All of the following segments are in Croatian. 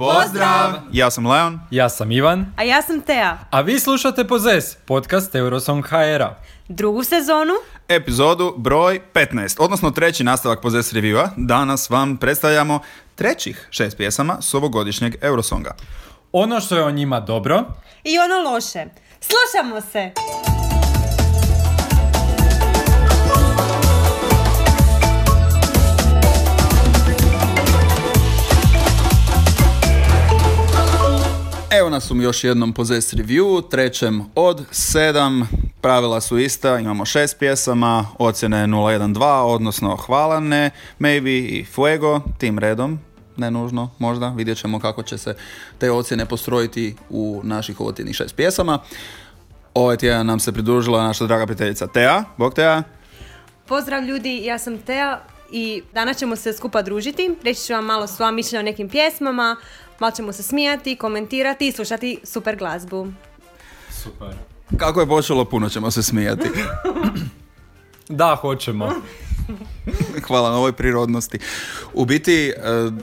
Pozdrav! Ja sam Leon. Ja sam Ivan. A ja sam Tea. A vi slušate Pozes, podcast Eurosong HR-a. Drugu sezonu Epizodu broj 15, odnosno treći nastavak Pozes Reviewa. Danas vam predstavljamo trećih šest pjesama s ovogodišnjeg Eurosonga. Ono što je o njima dobro, i ono loše. Slušamo se! Evo nas u još jednom Possess Review, trećem od sedam. Pravila su ista, imamo šest pjesama, ocjene 012, odnosno hvalane, maybe i fuego, tim redom, ne nužno, možda, vidjet ćemo kako će se te ocjene postrojiti u naših ocjenih šest pjesama. Ovaj tjedan nam se pridružila naša draga prijateljica Tea, bog Tea. Pozdrav ljudi, ja sam Tea i danas ćemo se skupa družiti. Reći ću vam malo sva mišljenja o nekim pjesmama, malo ćemo se smijati, komentirati i slušati super glazbu. Super. Kako je počelo, puno ćemo se smijati. Da, hoćemo. Hvala na ovoj prirodnosti. U biti, e,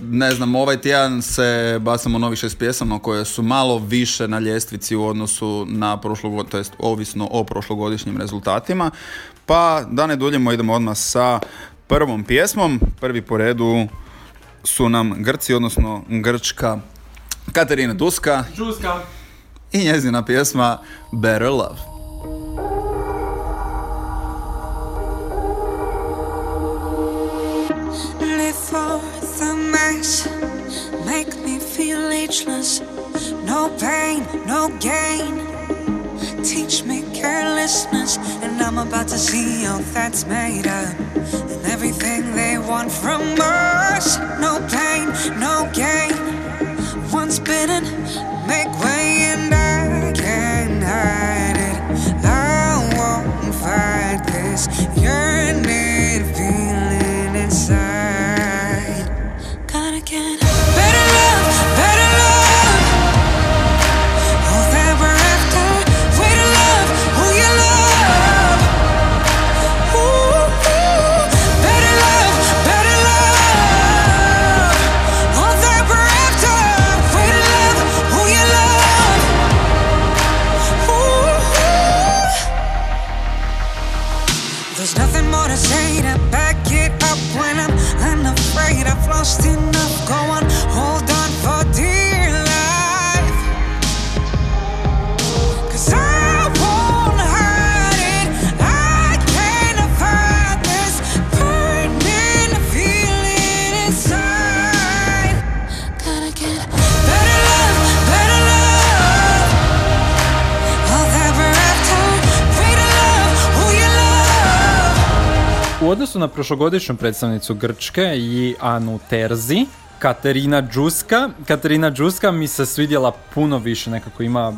ne znam, ovaj tjedan se basamo novih šest pjesama koje su malo više na ljestvici u odnosu na prošlo, to jest ovisno o prošlogodišnjim rezultatima. Pa da ne duljimo, idemo odmah sa prvom pjesmom. Prvi po redu su nam Grci, odnosno Grčka Katerina Duska Čuska. i njezina pjesma Better Love. Live for the mess, make me feel ageless. No pain, no gain. Teach me carelessness, I'm about to see how that's made up. And everything they want from us. No pain, no gain. Once bitten, make way, and I can't hide it. I won't fight this yearning odnosu na prošlogodišnju predstavnicu Grčke i Anu Terzi, Katerina Džuska. Katerina Džuska mi se svidjela puno više, nekako ima uh,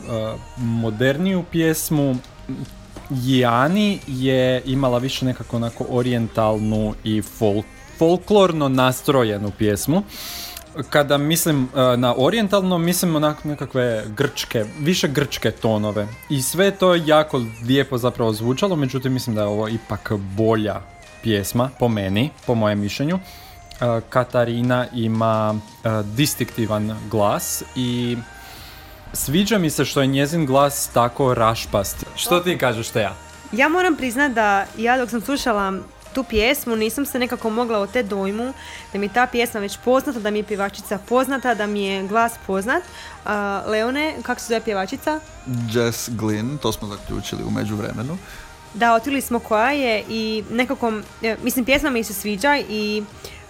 moderniju pjesmu. Jani je imala više nekako onako orijentalnu i folk, folklorno nastrojenu pjesmu. Kada mislim uh, na orijentalno, mislim onako nekakve grčke, više grčke tonove. I sve to jako lijepo zapravo zvučalo, međutim mislim da je ovo ipak bolja pjesma, po meni, po mojem mišljenju. Uh, Katarina ima uh, distinktivan glas i sviđa mi se što je njezin glas tako rašpast. Što ti kažeš, Teja? Ja moram priznat da ja dok sam slušala tu pjesmu nisam se nekako mogla od te dojmu da mi je ta pjesma već poznata, da mi je pjevačica poznata, da mi je glas poznat. A, Leone, kako se zove pjevačica? Jess Glynn, to smo zaključili u međuvremenu. Da, otkrili smo koja je i nekako, e, mislim pjesma mi se sviđa i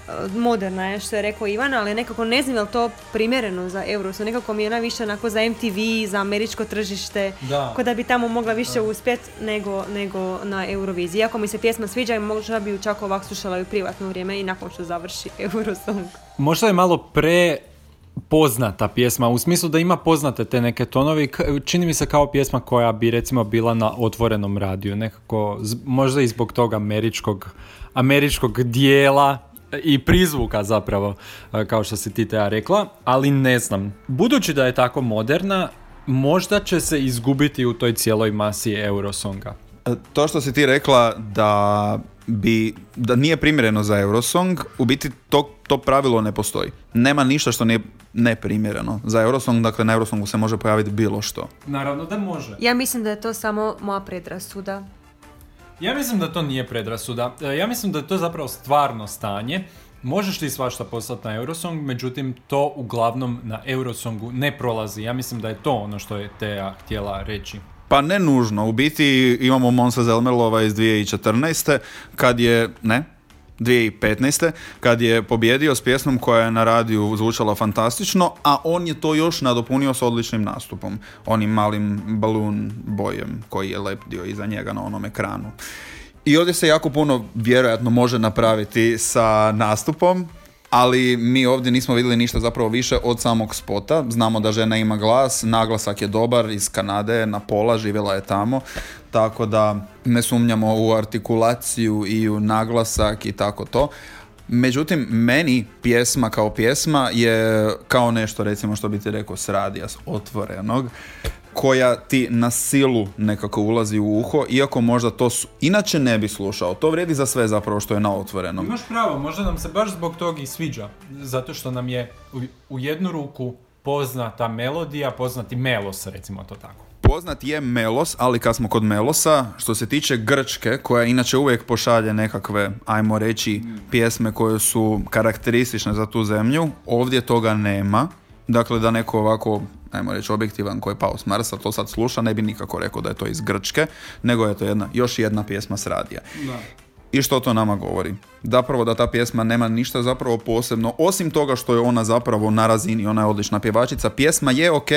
e, moderna je što je rekao Ivan, ali nekako ne znam je li to primjereno za Eurosu, nekako mi je ona više onako za MTV, za američko tržište, Da. ko da bi tamo mogla više uspjet nego, nego na Euroviziji. Iako mi se pjesma sviđa i možda bi ju čak ovak slušala i u privatno vrijeme i nakon što završi Eurosong. Možda je malo pre poznata pjesma, u smislu da ima poznate te neke tonovi, čini mi se kao pjesma koja bi recimo bila na otvorenom radiju, nekako, možda i zbog tog američkog, američkog dijela i prizvuka zapravo, e, kao što si ti Teja rekla, ali ne znam. Budući da je tako moderna, možda će se izgubiti u toj cijeloj masi Eurosonga. E, To što si ti rekla da bi, da nije primjereno za Eurosong, u biti to To pravilo ne postoji. Nema ništa što nije neprimjereno. Za Eurosong, dakle na Eurosongu se može pojaviti bilo što. Naravno da može. Ja mislim da je to samo moja predrasuda. Ja mislim da to nije predrasuda. E, Ja mislim da je to zapravo stvarno stanje. Možeš ti svašta poslati na Eurosong, međutim to uglavnom na Eurosongu ne prolazi. Ja mislim da je to ono što je Teja htjela reći. Pa ne nužno. U biti imamo Monsa Zelmerlova iz 2014. kad je, ne, 2015. kad je pobjedio s pjesmom koja je na radiju zvučala fantastično, a on je to još nadopunio s odličnim nastupom. Onim malim balloon bojem koji je lepdio iza njega na onom ekranu. I ovdje se jako puno vjerojatno može napraviti sa nastupom, ali mi ovdje nismo vidjeli ništa zapravo više od samog spota. Znamo da žena ima glas, naglasak je dobar iz Kanade, na pola, živjela je tamo, tako da ne sumnjamo u artikulaciju i u naglasak i tako to. Međutim, meni pjesma kao pjesma je kao nešto recimo što bi ti rekao s radija, otvorenog, koja ti na silu nekako ulazi u uho, iako možda to su, inače ne bi slušao. To vrijedi za sve zapravo što je na otvorenom. Imaš pravo, možda nam se baš zbog toga i sviđa. Zato što nam je u jednu ruku poznata melodija, poznati melos, recimo to tako. Poznat je Melos, ali kad smo kod Melosa, što se tiče Grčke, koja inače uvijek pošalje nekakve, ajmo reći, pjesme koje su karakteristične za tu zemlju, ovdje toga nema. Dakle, da neko ovako, ajmo reći, objektivan koji je pao s Marsa, to sad sluša, ne bi nikako rekao da je to iz Grčke, nego je to jedna, još jedna pjesma s radija. I što to nama govori? Zapravo da ta pjesma nema ništa zapravo posebno, osim toga što je ona zapravo na razini, ona je odlična pjevačica. Pjesma je ok,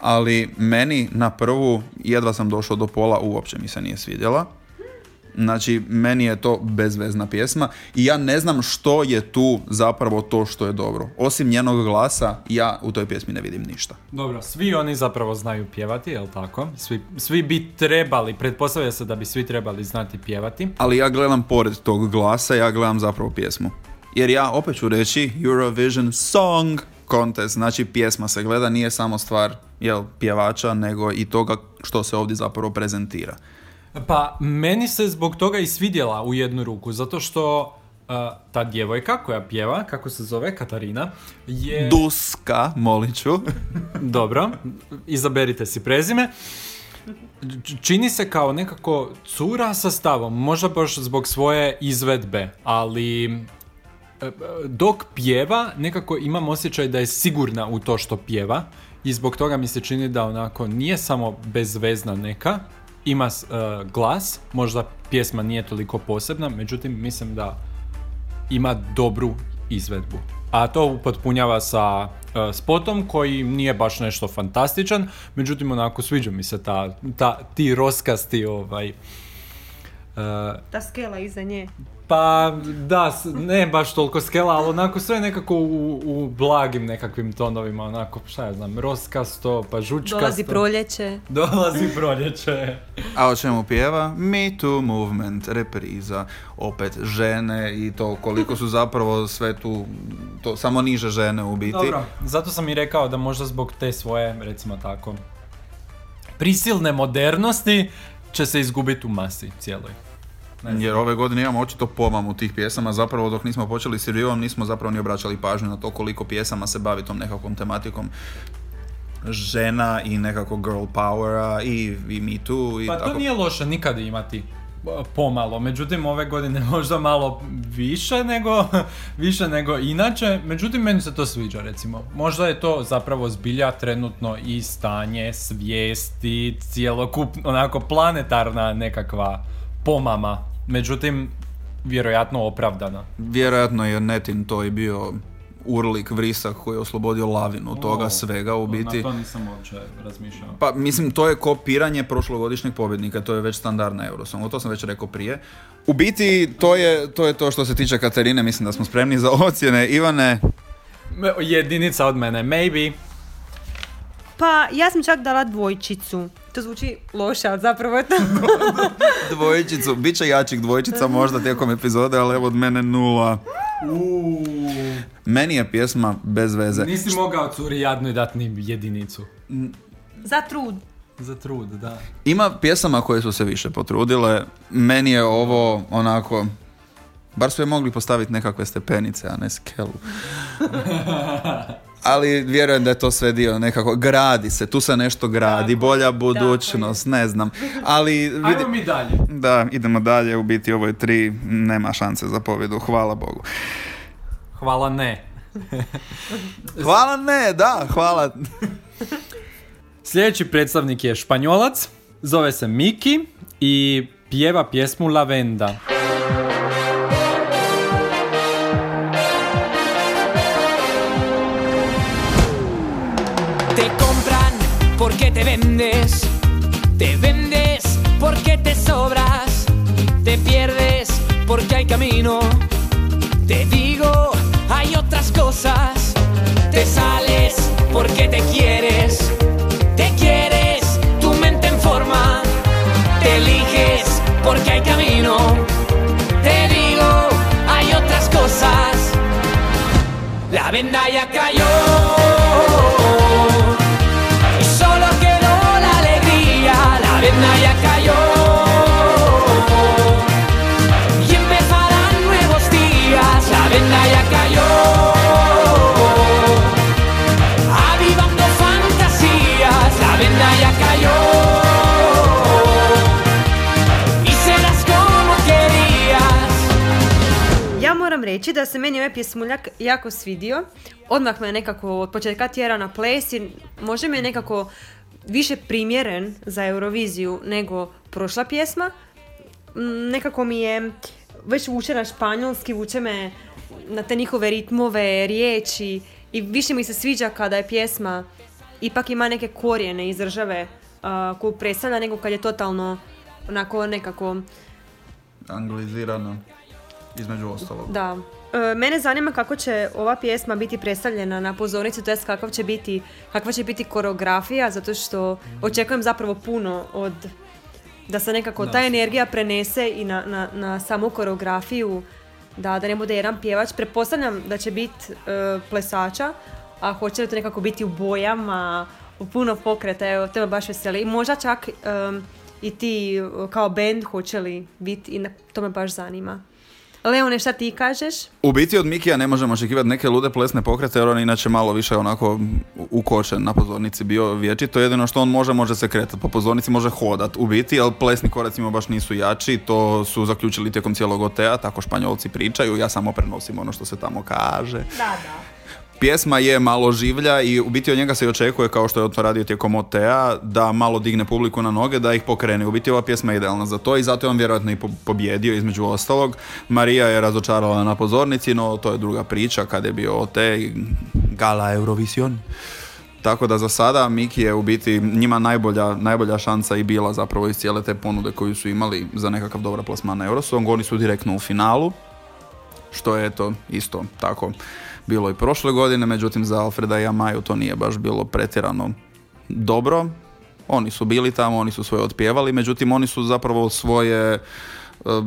ali meni na prvu jedva sam došao do pola, uopće mi se nije svidjela. Znači, meni je to bezvezna pjesma i ja ne znam što je tu zapravo to što je dobro. Osim njenog glasa, ja u toj pjesmi ne vidim ništa. Dobro, svi oni zapravo znaju pjevati, jel tako? Svi, svi bi trebali, pretpostavlja se da bi svi trebali znati pjevati. Ali ja gledam pored tog glasa, ja gledam zapravo pjesmu. Jer ja opet ću reći Eurovision Song Contest, znači pjesma se gleda, nije samo stvar jel, pjevača, nego i toga što se ovdje zapravo prezentira. Pa, meni se zbog toga i svidjela u jednu ruku, zato što uh, ta djevojka koja pjeva, kako se zove, Katarina, je... Duska, molit ću. Dobro, izaberite si prezime. Čini se kao nekako cura sa stavom, možda baš zbog svoje izvedbe, ali e, dok pjeva, nekako imam osjećaj da je sigurna u to što pjeva i zbog toga mi se čini da onako nije samo bezvezna neka, ima e, glas, možda pjesma nije toliko posebna, međutim mislim da ima dobru izvedbu. A to upotpunjava sa e, spotom koji nije baš nešto fantastičan, međutim onako sviđa mi se ta, ta, ti roskasti ovaj, e, Ta skela iza nje. Pa da, ne baš toliko skela, ali onako sve nekako u, u blagim nekakvim tonovima, onako, šta ja znam, roskasto, pa žučkasto. Dolazi proljeće. Dolazi proljeće. A o čemu pjeva? Me Too Movement, repriza, opet žene i to koliko su zapravo sve tu, to samo niže žene u biti. Dobro, zato sam i rekao da možda zbog te svoje, recimo tako, prisilne modernosti će se izgubiti u masi cijeloj. Jer ove godine imamo očito pomamu tih pjesama, zapravo dok nismo počeli s reviewom nismo zapravo ni obraćali pažnju na to koliko pjesama se bavi tom nekakvom tematikom žena i nekako girl powera i, i Me Too i Pa tako. to nije loše nikad imati e, pomalo, međutim ove godine možda malo više nego, više nego inače, međutim meni se to sviđa recimo. Možda je to zapravo zbilja trenutno i stanje svijesti, cjelokupno, onako planetarna nekakva pomama, međutim vjerojatno opravdana. Vjerojatno je Netin to i bio urlik, vrisak koji je oslobodio lavinu toga O, svega u biti. Na to nisam uopće razmišljao. Pa mislim to je kopiranje prošlogodišnjeg pobjednika, to je već standard na Eurosongu, to sam već rekao prije. U biti to je to, je to što se tiče Katarine, mislim da smo spremni za ocjene. Ivane, Jedinica od mene, maybe. Pa ja sam čak dala dvojčicu. To zvuči loše, ali zapravo je to. dvojčicu, bit će jačih dvojčica možda tijekom epizode, ali evo od mene nula. Meni je pjesma bez veze. Nisi mogao curi jadnoj dati ni jedinicu. Za trud. Za trud, da. Ima pjesama koje su se više potrudile, meni je ovo onako Bar su je mogli postaviti nekakve stepenice, a ne skelu. Ali vjerujem da je to sve dio nekako, gradi se, tu se nešto gradi, bolja budućnost, ne znam. Ali vidi, Ajmo mi dalje. da, idemo dalje, u biti ovo je tri, nema šanse za pobjedu, hvala Bogu. Hvala ne. Hvala ne, da, hvala. Sljedeći predstavnik je Španjolac, zove se Miki i pjeva pjesmu Lavenda. Te digo, hay otras cosas, te sales porque te quieres, te quieres, tu mente en forma, te eliges porque hay camino. Te digo, hay otras cosas, la venda ya cayó. Reći da se meni ovaj pjesmuljak jako svidio. Odmah me nekako od početka tjera na ples i može mi je nekako više primjeren za Euroviziju nego prošla pjesma. Mm, Nekako mi je već vuče na španjolski, vuče me na te njihove ritmove, riječi i više mi se sviđa kada je pjesma ipak ima neke korijene iz države a, koju predstavlja nego kad je totalno onako nekako Anglizirano, između ostalog. Da. E, mene zanima kako će ova pjesma biti predstavljena na pozornici, to jest kakav će biti, kakva će biti koreografija, zato što očekujem zapravo puno od da se nekako ta energija prenese i na, na, na samu koreografiju, da, da ne bude jedan pjevač. Pretpostavljam da će biti e, plesača, a hoće li to nekako biti u bojama, u puno pokreta, evo, to me baš veseli. I možda čak em, i ti e, kao band hoće li biti, i na- to me baš zanima. Leone, šta ti kažeš? U biti od Mikija ne možemo očekivati neke lude plesne pokrete jer on je inače malo više onako ukočen na pozornici bio vječito. Jedino što on može, može se kretati po pozornici, može hodat u biti, ali plesni koracima baš nisu jači. To su zaključili tijekom cijelog OTA, tako španjolci pričaju, ja samo prenosim ono što se tamo kaže. Da, da. Pjesma je malo življa i u biti od njega se i očekuje, kao što je to radio tijekom OTA, da malo digne publiku na noge, da ih pokrene. U biti ova pjesma je idealna za to i zato je on vjerojatno i po- pobjedio između ostalog. Marija je razočarala na pozornici, no to je druga priča kad je bio OT i Gala Eurovision. Tako da za sada Miki je u biti njima najbolja, najbolja šansa i bila zapravo iz cijele te ponude koju su imali za nekakav dobar plasman na Eurosong. Oni su direktno u finalu, što je to isto tako bilo i prošle godine, međutim za Alfreda i Amaju to nije baš bilo pretjerano dobro. Oni su bili tamo, oni su svoje otpjevali, međutim oni su zapravo svoje eh,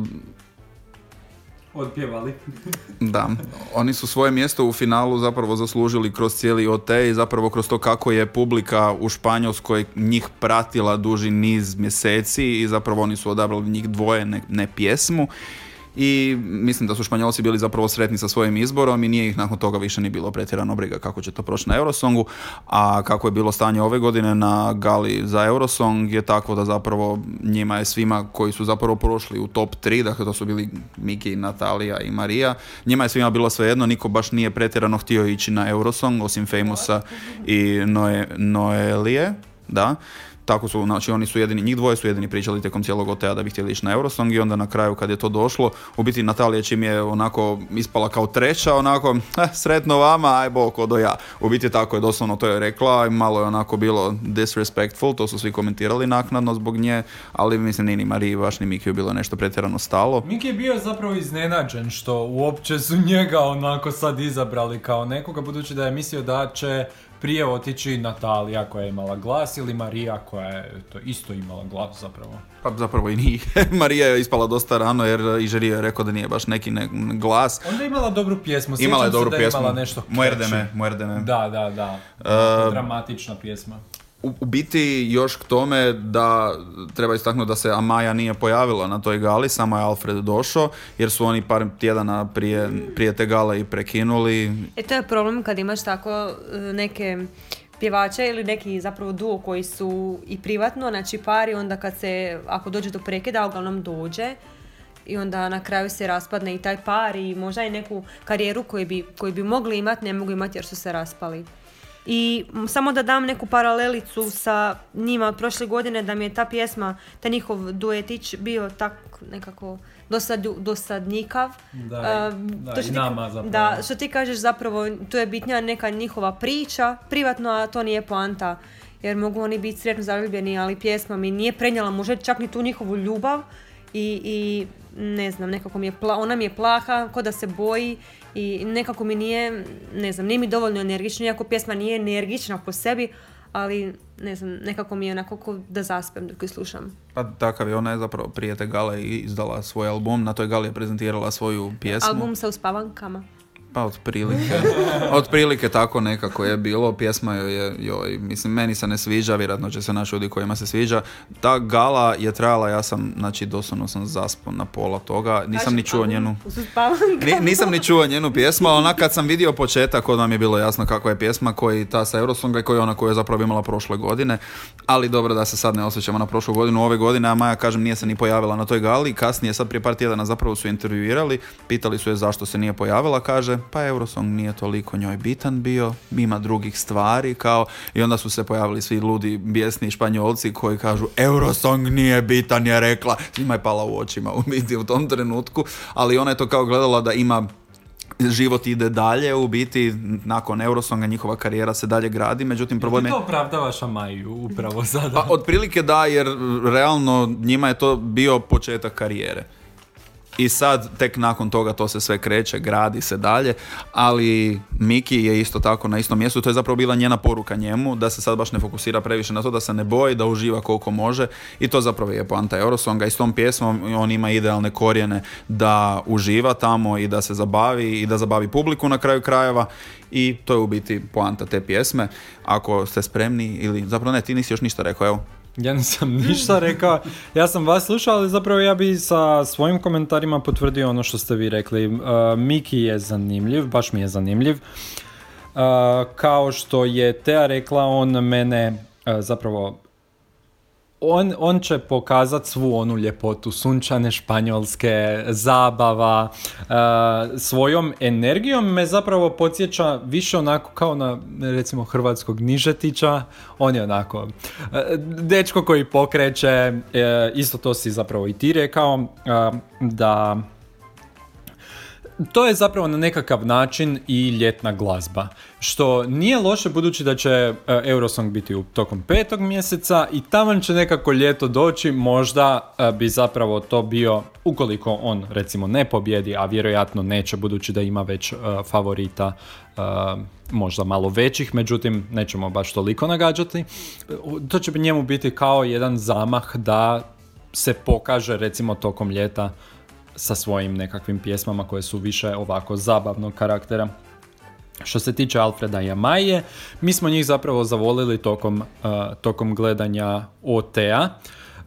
Odpjevali. da, oni su svoje mjesto u finalu zapravo zaslužili kroz cijeli OT i zapravo kroz to kako je publika u Španjolskoj njih pratila duži niz mjeseci i zapravo oni su odabrali njih dvoje, ne, ne pjesmu. I mislim da su Španjolci bili zapravo sretni sa svojim izborom i nije ih nakon toga više ni bilo pretjerano briga kako će to proći na Eurosongu. A kako je bilo stanje ove godine na gali za Eurosong je tako da zapravo njima je svima koji su zapravo prošli u top 3, dakle to su bili Miki, Natalija i Marija, njima je svima bilo svejedno, niko baš nije pretjerano htio ići na Eurosong osim Famousa i Noe, Noelije, da. Tako su, znači oni su jedini, njih dvoje su jedini pričali tijekom cijelog OTA da bi htjeli ići na Eurosong i onda na kraju kad je to došlo, u biti Natalija čim je onako ispala kao treća, onako, eh, sretno vama, aj bok, odo ja. U biti tako je doslovno to je rekla malo je onako bilo disrespectful, to su svi komentirali naknadno zbog nje, ali mislim ni ni Mariji baš ni Mikiju bilo nešto pretjerano stalo. Miki je bio zapravo iznenađen što uopće su njega onako sad izabrali kao nekoga, budući da je mislio da će prije otići Natalija koja je imala glas ili Marija koja je to isto imala glas zapravo. Pa zapravo i nije. Marija je ispala dosta rano jer i žiri je rekao da nije baš neki ne- glas. Onda je imala dobru pjesmu, Imala je sjećam se dobru da je pjesmu. imala nešto Muerde catchy. me, muerde me. Da, da, da. E, Dramatična pjesma. U, u biti još k tome da treba istaknuti da se Amaja nije pojavila na toj gali, samo je Alfred došao jer su oni par tjedana prije, prije te gale i prekinuli. E to je problem kad imaš tako e, neke pjevače ili neki zapravo duo koji su i privatno, znači pari, onda kad se, ako dođe do prekida, uglavnom dođe i onda na kraju se raspadne i taj par i možda i neku karijeru koju bi, koju bi mogli imati, ne mogu imati jer su se raspali. I samo da dam neku paralelicu sa njima od prošle godine da mi je ta pjesma, taj njihov duetić bio tak nekako dosad, dosadnikav. Da, A, da, to što ti- nama zapravo. Da, što ti kažeš zapravo, tu je bitnija neka njihova priča, privatno, a to nije poanta. Jer mogu oni biti sretno zaljubljeni, ali pjesma mi nije prenijela možda čak ni tu njihovu ljubav i, i ne znam, nekako mi je pla, ona mi je plaha, ko da se boji i nekako mi nije, ne znam, nije mi dovoljno energično, iako pjesma nije energična po sebi, ali ne znam, nekako mi je onako ko da zaspem dok ju slušam. Pa takav je ona je zapravo prije te gale i izdala svoj album, na toj gali je prezentirala svoju pjesmu. Album sa uspavankama. Pa otprilike. otprilike tako nekako je bilo. Pjesma joj je, joj, mislim, meni se ne sviđa, vjerojatno će se naši ljudi kojima se sviđa. Ta gala je trajala, ja sam, znači, doslovno sam zaspao na pola toga. Nisam ni čuo Album njenu... Nisam ni čuo njenu pjesmu, ali ona kad sam vidio početak, onda mi je bilo jasno kakva je pjesma, koji ta sa Eurosonga i koja je ona koju je zapravo imala prošle godine. Ali dobro da se sad ne osjećamo na prošlu godinu. Ove godine, a Maja, kažem, nije se ni pojavila na toj gali. Kasnije, sad prije par tjedana zapravo su intervjuirali. Pitali su je zašto se nije pojavila. Kaže, pa Eurosong nije toliko njoj bitan bio. Ima drugih stvari, kao... I onda su se pojavili svi ludi, bijesni španjolci koji kažu, Eurosong nije bitan, je rekla. Svima je pala u očima u biti u tom trenutku. Ali ona je to kao gledala da ima život ide dalje, u biti nakon Eurosonga njihova karijera se dalje gradi, međutim problem Ti je... to opravdavaš Amaju upravo sada. Pa otprilike da, jer realno njima je to bio početak karijere. I sad, tek nakon toga to se sve kreće, gradi se dalje, ali Miki je isto tako na istom mjestu, to je zapravo bila njena poruka njemu, da se sad baš ne fokusira previše na to, da se ne boji, da uživa koliko može i to zapravo je poanta Eurosonga i s tom pjesmom on ima idealne korijene da uživa tamo i da se zabavi i da zabavi publiku na kraju krajeva i to je u biti poanta te pjesme. Ako ste spremni ili, zapravo ne, ti nisi još ništa rekao, evo. Ja nisam ništa rekao, ja sam vas slušao, ali zapravo ja bi sa svojim komentarima potvrdio ono što ste vi rekli. Uh, Miki je zanimljiv, baš mi je zanimljiv. Uh, kao što je Tea rekla, on mene uh, zapravo on, on će pokazati svu onu ljepotu sunčane španjolske zabava uh, svojom energijom me zapravo podsjeća više onako kao na recimo hrvatskog Nižetića. On je onako uh, dečko koji pokreće uh, isto to si zapravo i ti rekao da to je zapravo na nekakav način i ljetna glazba. Što nije loše budući da će e, Eurosong biti u tokom petog mjeseca i taman će nekako ljeto doći, možda e, bi zapravo to bio, ukoliko on recimo ne pobjedi, a vjerojatno neće budući da ima već e, favorita možda malo većih, međutim nećemo baš toliko nagađati. To će njemu biti kao jedan zamah da se pokaže recimo tokom ljeta sa svojim nekakvim pjesmama koje su više ovako zabavnog karaktera. Što se tiče Alfreda i Amaje, mi smo njih zapravo zavolili tokom, uh, tokom gledanja OT-a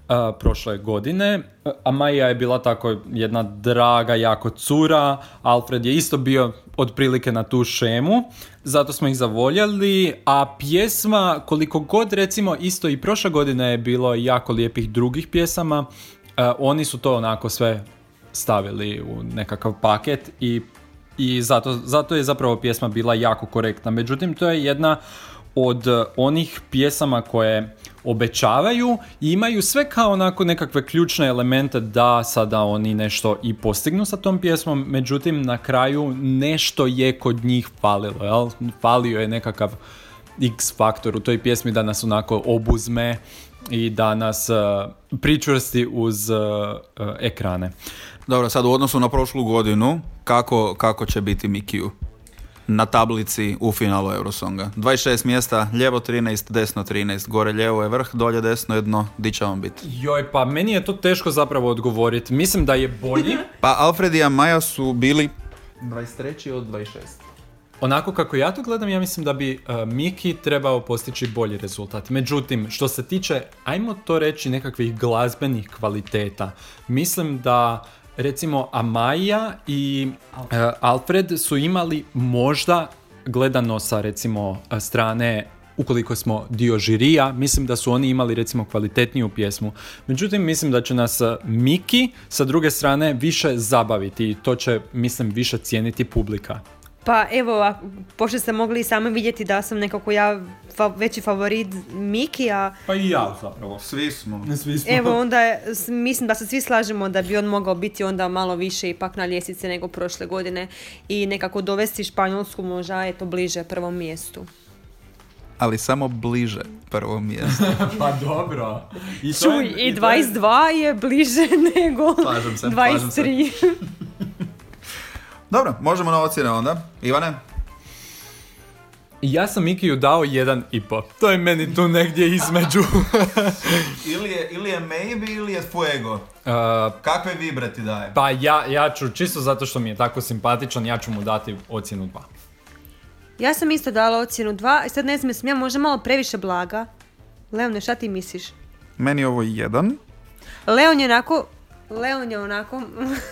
uh, prošle godine. Amaja je bila tako jedna draga, jako cura, Alfred je isto bio otprilike na tu šemu, zato smo ih zavoljeli, a pjesma, koliko god recimo isto i prošle godine je bilo jako lijepih drugih pjesama, uh, oni su to onako sve stavili u nekakav paket i, i zato, zato je zapravo pjesma bila jako korektna. Međutim, to je jedna od eh, onih pjesama koje obećavaju i imaju sve kao onako nekakve ključne elemente da sada oni nešto i postignu sa tom pjesmom, međutim na kraju nešto je kod njih falilo, jel? Falio je nekakav X faktor u toj pjesmi da nas onako obuzme i da nas uh, pričvrsti uz uh, uh, ekrane. Dobro, sad u odnosu na prošlu godinu, kako, kako će biti Mikiju na tablici u finalu Eurosonga? 26 mjesta, lijevo 13, desno 13, gore lijevo je vrh, dolje desno je dno, di će on biti? Joj, pa meni je to teško zapravo odgovoriti. Mislim da je bolji. Pa Alfred i Amaja su bili 23. od 26. onako kako ja to gledam, ja mislim da bi uh, Miki trebao postići bolji rezultat. Međutim, što se tiče, ajmo to reći, nekakvih glazbenih kvaliteta, mislim da recimo Amaja i uh, Alfred su imali možda gledano sa recimo strane ukoliko smo dio žirija, mislim da su oni imali recimo kvalitetniju pjesmu. Međutim, mislim da će nas uh, Miki sa druge strane više zabaviti i to će, mislim, više cijeniti publika. Pa evo, a- pošto ste mogli i sami vidjeti da sam nekako ja fa- veći favorit Miki, a Pa i ja zapravo. Svi smo. Svi smo. evo onda je- s- mislim da se svi slažemo da bi on mogao biti onda malo više ipak na ljestvici nego prošle godine i nekako dovesti Španjolsku možda eto bliže prvom mjestu. Ali samo bliže prvom mjestu. Pa dobro. I to Čuj, je- i to je- 22 je bliže nego Slažem se, slažem se. 23. Dobro, možemo na ocjene onda. Ivane? Ja sam Mikiju dao jedan i po. To je meni tu negdje između. Ili je, ili je maybe ili je fuego. Uh, Kakve vibre ti daje? pa ja, ja ću, čisto zato što mi je tako simpatičan, ja ću mu dati ocjenu 2. Ja sam isto dala ocjenu 2 i sad ne znam, jesam ja možda malo previše blaga. Leone, šta ti misliš? Meni je ovo jedan. Leon je onako... Leon je onako...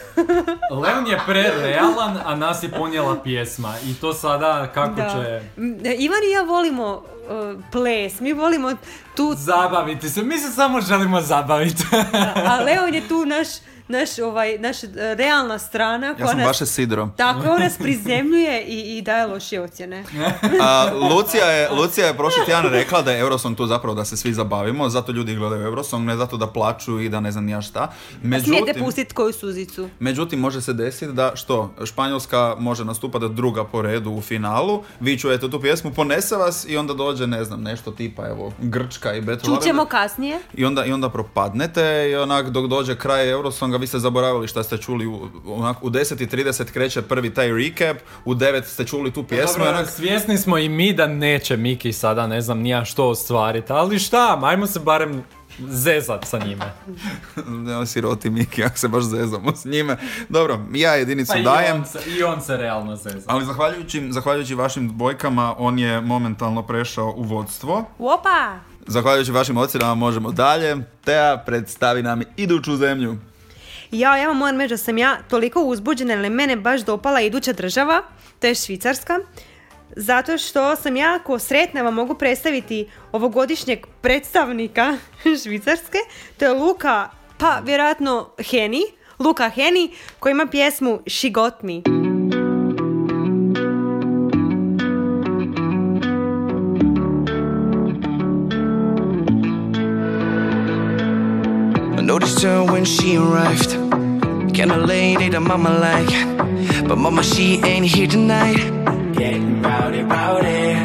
Leon je prerealan, a nas je ponijela pjesma. I to sada kako Da. će M, Ivan i ja volimo uh, ples, mi volimo tu... zabaviti se. Mi se samo želimo zabaviti. A Leon je tu naš, naš, ovaj, naš uh, realna strana koja Ja sam nas... vaše sidro. Tako, on nas prizemljuje i, i daje lošije ocjene. A, Lucija, je, Lucija je prošli tjedan rekla da je Eurosong tu zapravo da se svi zabavimo, zato ljudi gledaju Eurosong, ne zato da plaču i da ne znam ni ja šta. Smijete Međutim, pustiti koju suzicu. međutim, može se desiti da što, Španjolska može nastupati druga po redu u finalu, vi čujete tu pjesmu, ponese vas i onda dođe, ne znam, nešto tipa, evo, Grčka i Beto Čućemo kasnije. I onda, I onda propadnete i onak dok dođe kraj Eurosonga vi ste zaboravili šta ste čuli u, onak, u 10.30 kreće prvi taj recap, u 9 ste čuli tu pjesmu i Dobro, onak, svjesni smo i mi da neće Miki sada, ne znam, nija što ostvariti. Ali šta, ajmo se barem zezat sa njime. ne, siroti Miki, ja se baš zezamo s njime. Dobro, ja jedinicu Pa i dajem. on, se, i on se realno zeza. Ali zahvaljujući, zahvaljujući vašim bojkama, on je momentalno prešao u vodstvo. Opa! Zahvaljujući vašim ocjenama možemo dalje. Teja, predstavi nam iduću zemlju. Ja, ja vam moram reći da sam ja toliko uzbuđena jer je mene baš dopala iduća država, to je Švicarska. Zato što sam jako sretna vam mogu predstaviti ovogodišnjeg predstavnika Švicarske. To je Luka, pa vjerojatno Heni, Luka Heni, koji ima pjesmu She Got Me. When she arrived. Kinda late, that mama like. But mama, she ain't here tonight. Getting rowdy, rowdy.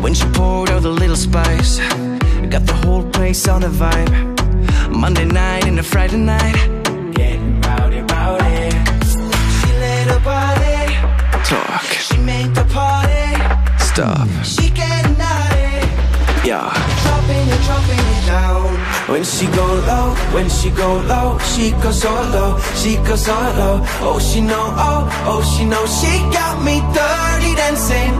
When she poured out the little spice, got the whole place on a vibe. Monday night and a Friday night. Getting rowdy, rowdy. She let her body talk. She made the party stop. She getting naughty. Yeah. When she go low, when she go low, she goes so low, she goes so low. Oh, she know, oh, oh, she know, she got me dirty dancing.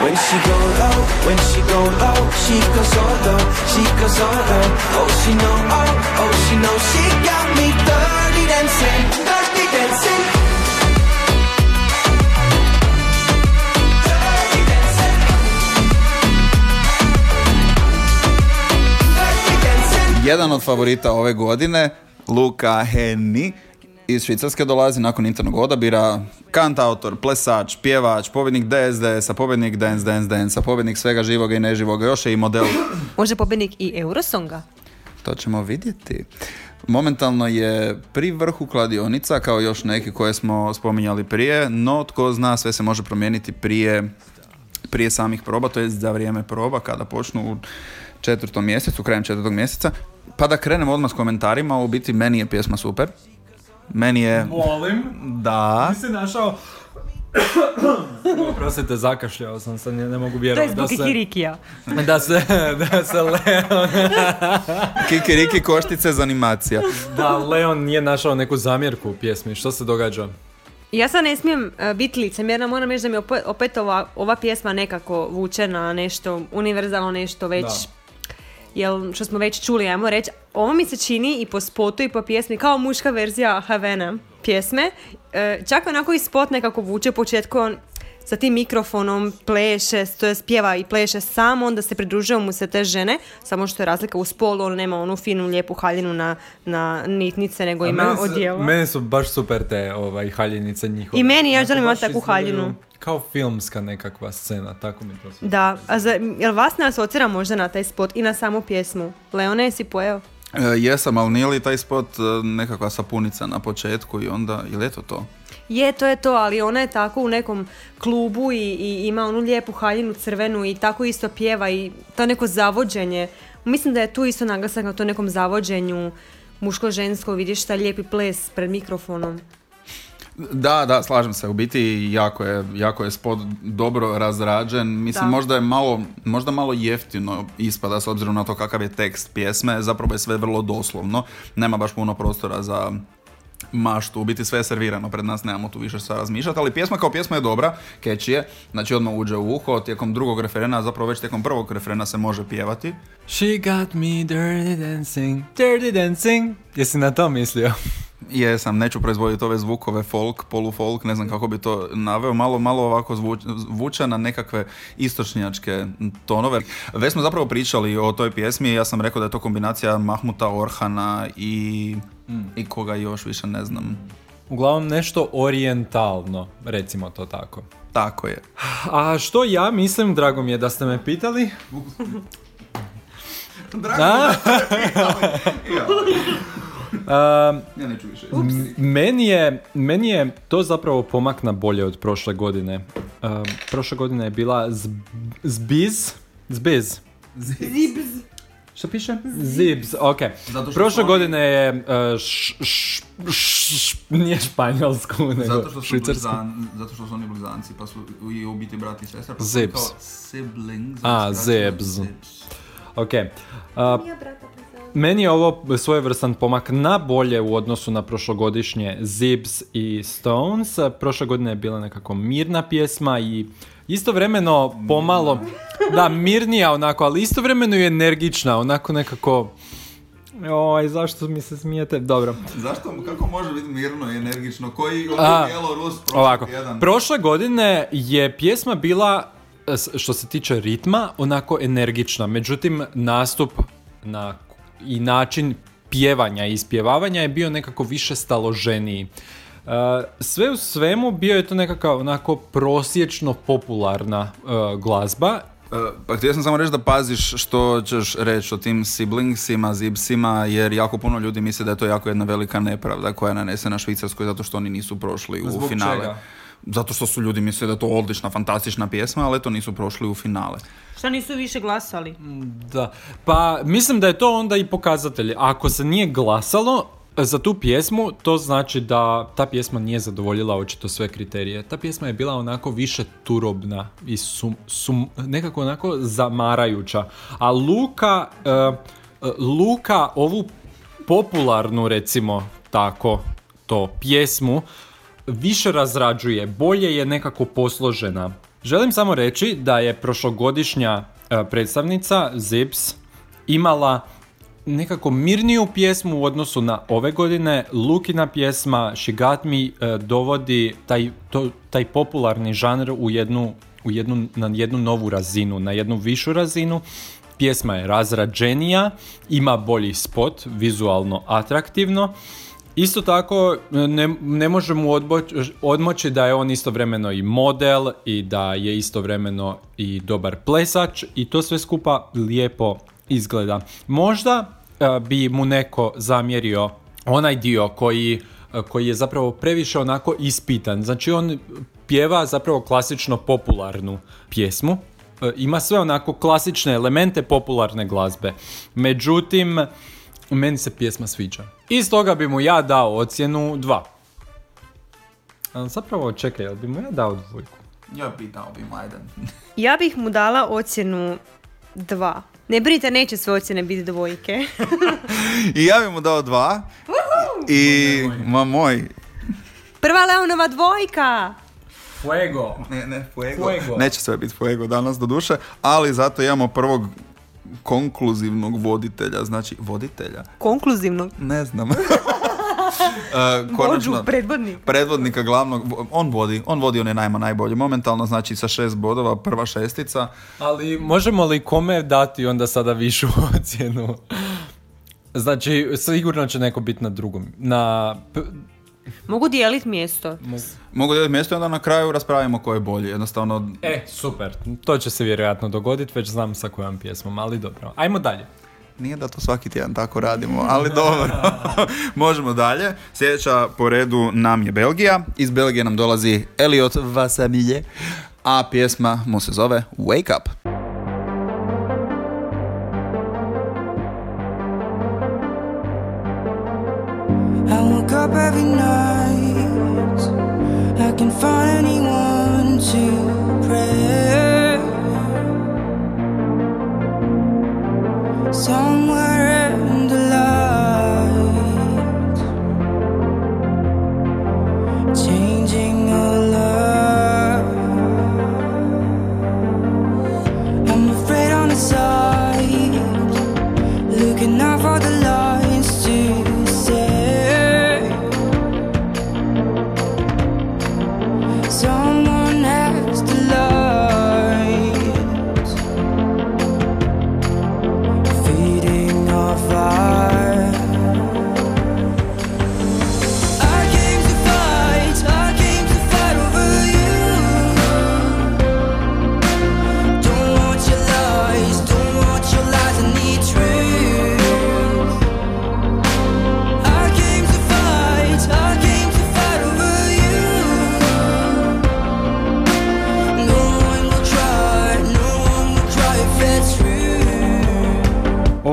When she go low, when she go low, she goes so low, she goes so low. Oh, she know, oh, oh, she know, she got me dirty dancing, dirty dancing. Jedan od favorita ove godine, Luka Henny, iz Švicarske dolazi nakon internog odabira, kantautor, plesač, pjevač, pobjednik DSDS-a, pobjednik Dance Dance Dance-a, pobjednik svega živoga i neživoga, još je i model. Može pobjednik i Eurosonga. To ćemo vidjeti. Momentalno je pri vrhu kladionica, kao još neki koje smo spominjali prije, no tko zna, sve se može promijeniti prije, prije samih proba, to je za vrijeme proba, kada počnu u četvrtom mjesecu, krajem četvrtog mjeseca. Pa da krenemo odmah s komentarima, u biti meni je pjesma super. Meni je, Molim, da, ti si našao... Oprostite, zakašljao sam se, ne, ne mogu To je vjerovati zbog da se, Kikirikija. da se, da se Leon, kikiriki koštice za animacija. da Leon nije našao neku zamjerku u pjesmi, što se događa? Ja sad ne smijem e, biti licemjerna, moram reći da mi opet, opet ova, ova pjesma nekako vuče na nešto univerzalno, nešto već jel, što smo već čuli, ajmo reći, ovo mi se čini i po spotu i po pjesmi kao muška verzija Havana pjesme. E, čak onako i spot nekako vuče početku on sa tim mikrofonom pleše, to je spjeva i pleše sam, onda se pridružuju mu se te žene, samo što je razlika u spolu, on nema onu finu lijepu haljinu na, na nitnice, nego A ima meni su- odijelo. Meni su baš super te ovaj, haljinice njihove. I meni, ja želim imati takvu haljinu. Kao filmska nekakva scena, tako mi to sve. Da, a za, jel vas ne asocira možda na taj spot i na samu pjesmu? Leone, jesi pojeo? E, jesam, ali nije li taj spot e, nekakva sapunica na početku i onda, ili je to to? Je, to je to, ali ona je tako u nekom klubu i, i ima onu lijepu haljinu crvenu i tako isto pjeva i to neko zavođenje. Mislim da je tu isto naglasak na to nekom zavođenju muško-žensko, vidiš taj lijepi ples pred mikrofonom. Da, da, slažem se. U biti jako je, jako je spot dobro razrađen. Mislim, Da. možda je malo, možda malo jeftino ispada s obzirom na to kakav je tekst pjesme. Zapravo je sve vrlo doslovno. Nema baš puno prostora za maštu, u biti sve je servirano pred nas, nemamo tu više šta razmišljati, ali pjesma kao pjesma je dobra, catchy je, znači odmah uđe u uho, tijekom drugog referena, zapravo već tijekom prvog referena se može pjevati. She got me dirty dancing, dirty dancing. Jesi na to mislio? Jesam, neću proizvoditi ove zvukove folk, polufolk, ne znam kako bi to naveo, malo, malo ovako zvuč, zvuče na nekakve istočnjačke tonove. Već smo zapravo pričali o toj pjesmi, ja sam rekao da je to kombinacija Mahmuta Orhana i, i koga još više ne znam. Uglavnom nešto orijentalno, recimo to tako. Tako je. A što ja mislim, drago mi je da ste me pitali. Drago A? A, Ja neću više. M- Meni je, meni je to zapravo pomak na bolje od prošle godine. Um, prošla godina je bila z, zbiz, zbiz. Što piše? Zibs, ok. Prošle godine je, uh, š, š, š- nije španjolsku, nego Zato što, su švicarsku. blizan, zato što su oni blizanci, pa su i u biti brat i sestra. Pa Zibs. kao siblings. A, skraćeno zibs. zibs. Ok. Uh, meni je ovo svojevrstan pomak na bolje u odnosu na prošlogodišnje Zibs i Stones. Prošle godine je bila nekako mirna pjesma i istovremeno pomalo, da, mirnija onako, ali istovremeno i energična, onako nekako... Oj, zašto mi se smijete? Dobro. Zašto, kako može biti mirno i energično? Koji ono Bjelorus prošli Ovako, tjedan? prošle godine je pjesma bila, e, što se tiče ritma, onako energična. Međutim, nastup na, i način pjevanja i ispjevavanja je bio nekako više staloženiji. Sve u svemu bio je to nekakav onako prosječno popularna e, glazba. E, Pa htio sam samo reći da paziš što ćeš reći o tim siblingsima, zipsima, jer jako puno ljudi misle da je to jako jedna velika nepravda koja je nanesena Švicarskoj zato što oni nisu prošli u Zbog finale. čega? Zato što su ljudi mislili da je to odlična, fantastična pjesma, ali eto nisu prošli u finale. Šta nisu više glasali? Da, pa mislim da je to onda i pokazatelj. Ako se nije glasalo za tu pjesmu, to znači da ta pjesma nije zadovoljila očito sve kriterije. Ta pjesma je bila onako više turobna i sum, sum- nekako onako zamarajuća. A Luka, e, Luka ovu popularnu recimo tako to pjesmu više razrađuje, bolje je nekako posložena. Želim samo reći da je prošlogodišnja e, predstavnica Zips imala nekako mirniju pjesmu u odnosu na ove godine. Lukina pjesma She Got Me e, dovodi taj, to, taj popularni žanr u jednu, u jednu, na jednu novu razinu, na jednu višu razinu. Pjesma je razrađenija, ima bolji spot, vizualno atraktivno. Isto tako ne, ne možemo odmoći da je on istovremeno i model i da je istovremeno i dobar plesač i to sve skupa lijepo izgleda. Možda e, bi mu neko zamjerio onaj dio koji, e, koji je zapravo previše onako ispitan. Znači on pjeva zapravo klasično popularnu pjesmu, E, ima sve onako klasične elemente popularne glazbe. Međutim, meni se pjesma sviđa. I stoga bi mu ja dao ocjenu 2. A zapravo, čekaj, jel bi mu ja dao dvojku? Ja pitao bi Majdan. Ja bih mu dala ocjenu 2. Ne brinite, neće sve ocjene biti dvojke. I ja bi mu dao dva. I, ma moj, Prva Leonova dvojka! Fuego! Ne, ne, fuego. Fuego. Neće sve biti fuego danas do duše, ali zato imamo prvog konkluzivnog voditelja, znači voditelja, Konkluzivnog. ne znam. E, Vođu, konačno, predvodnik. predvodnika glavnog, on vodi, on vodi, on je najma najbolji. Momentalno, znači sa šest bodova, prva šestica. Ali možemo li kome dati onda sada višu ocjenu? Znači, sigurno će neko biti na drugom. Na... Mogu dijelit mjesto. Mogu dijeliti mjesto i onda na kraju raspravimo ko je bolji. Jednostavno, E, super. To će se vjerojatno dogoditi, već znam sa kojom pjesmom, ali dobro. Ajmo dalje. Nije da to svaki tjedan tako radimo, ali dobro. Možemo dalje. Sljedeća po redu nam je Belgija. Iz Belgije nam dolazi Elliot Vasamilje, a pjesma mu se zove Wake Up. Every night. I can find anyone to pray. song.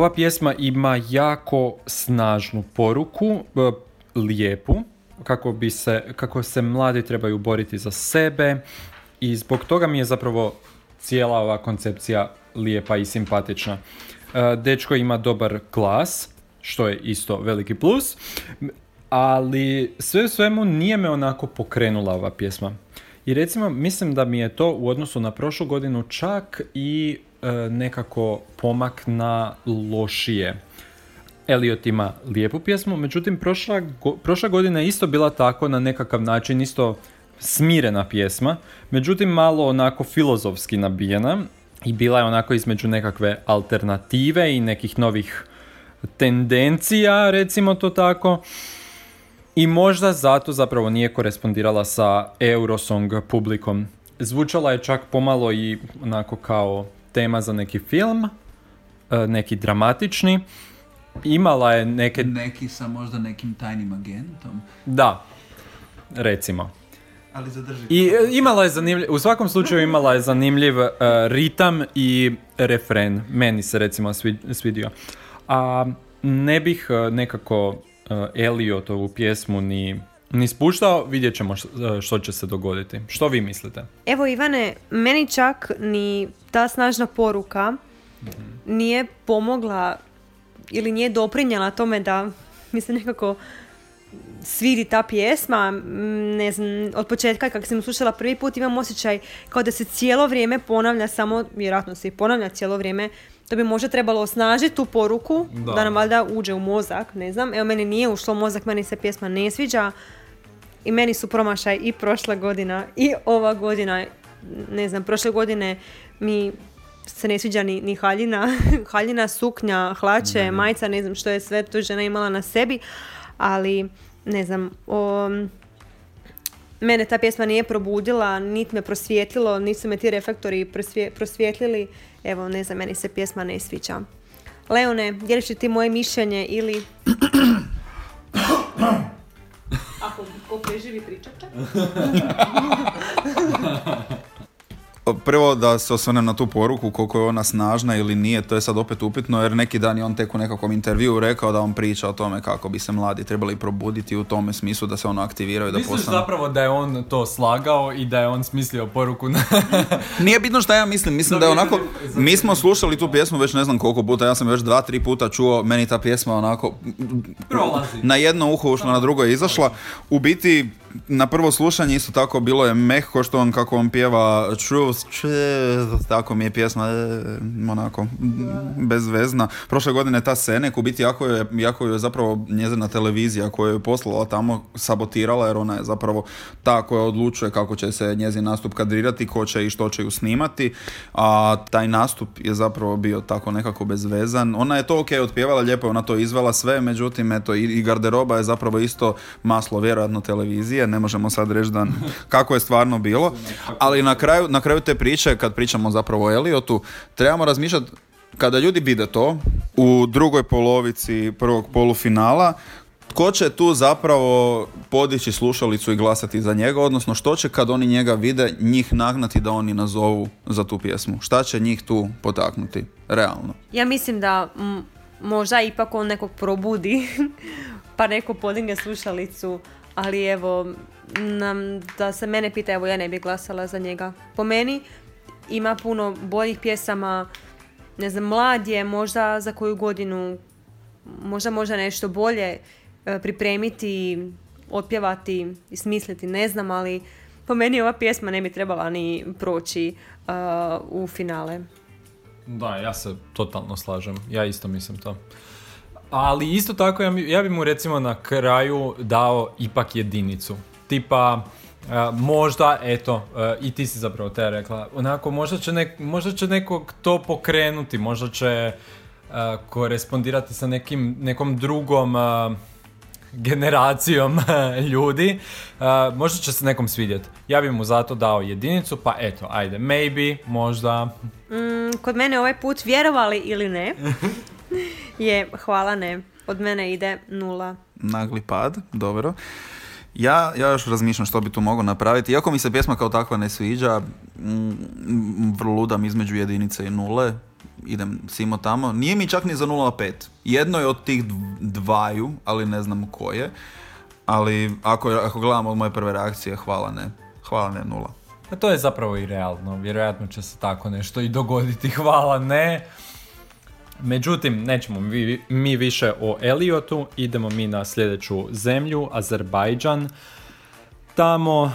Ova pjesma ima jako snažnu poruku, e, lijepu, kako, bi se, kako se mladi trebaju boriti za sebe i zbog toga mi je zapravo cijela ova koncepcija lijepa i simpatična. E, Dečko ima dobar glas, što je isto veliki plus, ali sve u svemu nije me onako pokrenula ova pjesma. I recimo, mislim da mi je to u odnosu na prošlu godinu čak i nekako pomak na lošije. Elliot ima lijepu pjesmu, međutim prošla, go- prošla godina je isto bila tako na nekakav način isto smirena pjesma, međutim malo onako filozofski nabijena i bila je onako između nekakve alternative i nekih novih tendencija, recimo to tako. I možda zato zapravo nije korespondirala sa Eurosong publikom. Zvučala je čak pomalo i onako kao tema za neki film, e, neki dramatični. Imala je neke... Neki sa možda nekim tajnim agentom, Da, recimo. ali zadrži. I e, imala je zanimljiv, u svakom slučaju imala je zanimljiv e, ritam i refren. Meni se recimo svi- svidio. A ne bih nekako uh, Eliotovu pjesmu ni, ni spuštao, vidjet ćemo e, što će se dogoditi. Što vi mislite? Evo Ivane, meni čak ni ta snažna poruka nije pomogla ili nije doprinjela tome da mi se nekako svidi ta pjesma. Ne znam, od početka kako sam slušala prvi put imam osjećaj kao da se cijelo vrijeme ponavlja samo, vjerojatno se i ponavlja cijelo vrijeme, to bi možda trebalo osnažiti tu poruku, da. Da. nam valjda uđe u mozak, ne znam. Evo, meni nije ušlo u mozak, meni se pjesma ne sviđa. I meni su promašaj i prošla godina i ova godina. Ne znam, prošle godine mi se ne sviđa ni, ni haljina, haljina, suknja, hlače, majica, ne znam što je sve to žena imala na sebi, ali ne znam, o, mene ta pjesma nije probudila, niti me prosvijetlilo, nisu me ti reflektori prosvje, prosvijetlili, evo ne znam, meni se pjesma ne sviđa. Leone, dijeliš li ti moje mišljenje ili... Ko preživi pričat će. Prvo da se osvrnem na tu poruku koliko je ona snažna ili nije, to je sad opet upitno jer neki dan je on tek u nekakvom intervjuu rekao da on priča o tome kako bi se mladi trebali probuditi u tome smislu da se ono aktiviraju da Misliš postanu. zapravo da je on to slagao i da je on smislio poruku na... Nije bitno šta ja mislim, mislim da je onako, mi smo slušali tu pjesmu već ne znam koliko puta, ja sam već dva, tri puta čuo, meni ta pjesma onako Prolazi. na jedno uho ušla, na drugo je izašla. U biti na prvo slušanje isto tako bilo je meh ko što on kako on pjeva Truth, truth, tako mi je pjesma e, onako bezvezna. Prošle godine ta Senek u biti jako je, jako je zapravo njezina televizija koja je poslala tamo sabotirala jer ona je zapravo ta koja odlučuje kako će se njezin nastup kadrirati, ko će i što će ju snimati, a taj nastup je zapravo bio tako nekako bezvezan. Ona je to ok otpjevala, lijepo je ona to izvela sve, međutim eto i garderoba je zapravo isto maslo vjerojatno televizije, ne možemo sad reći da kako je stvarno bilo, ali na kraju, na kraju te priče, kad pričamo zapravo o Eliotu, trebamo razmišljati kada ljudi vide to u drugoj polovici prvog polufinala, tko će tu zapravo podići slušalicu i glasati za njega, odnosno što će kad oni njega vide njih nagnati da oni nazovu za tu pjesmu? Šta će njih tu potaknuti, realno? Ja mislim da m, možda ipak on nekog probudi, pa neko podigne slušalicu, ali evo, nam, da se mene pita, evo ja ne bi glasala za njega. Po meni ima puno boljih pjesama, ne znam, mlad je, možda za koju godinu, možda možda nešto bolje e, pripremiti, otpjevati i smisliti, ne znam, ali po meni ova pjesma ne bi trebala ni proći e, u finale. Da, ja se totalno slažem. Ja isto mislim to. Ali isto tako ja, ja bi mu recimo na kraju dao ipak jedinicu. Tipa, e, možda, eto, e, i ti si zapravo te rekla, onako možda će, nek- možda će nekog to pokrenuti, možda će e, korespondirati sa nekim, nekom drugom generacijom ljudi, možda će se nekom svidjeti. Ja bi mu zato dao jedinicu, pa eto, ajde, maybe, možda, Mm, kod mene ovaj put, vjerovali ili ne, je hvala ne. Od mene ide nula. Nagli pad, dobro. Ja, ja još razmišljam što bi tu mogao napraviti. Iako mi se pjesma kao takva ne sviđa, mm, vrlo ludam između jedinice i nule. Idem simo tamo. Nije mi čak ni za 0,5. Jedno je od tih dv- dvaju, ali ne znam koje. Ali ako, ako gledamo od moje prve reakcije, hvala ne. Hvala ne, nula. A to je zapravo i realno. Vjerojatno će se tako nešto i dogoditi. Hvala, ne. Međutim, nećemo mi, mi više o Eliotu. Idemo mi na sljedeću zemlju, Azerbajdžan. Tamo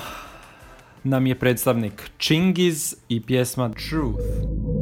nam je predstavnik Čingiz i pjesma Truth.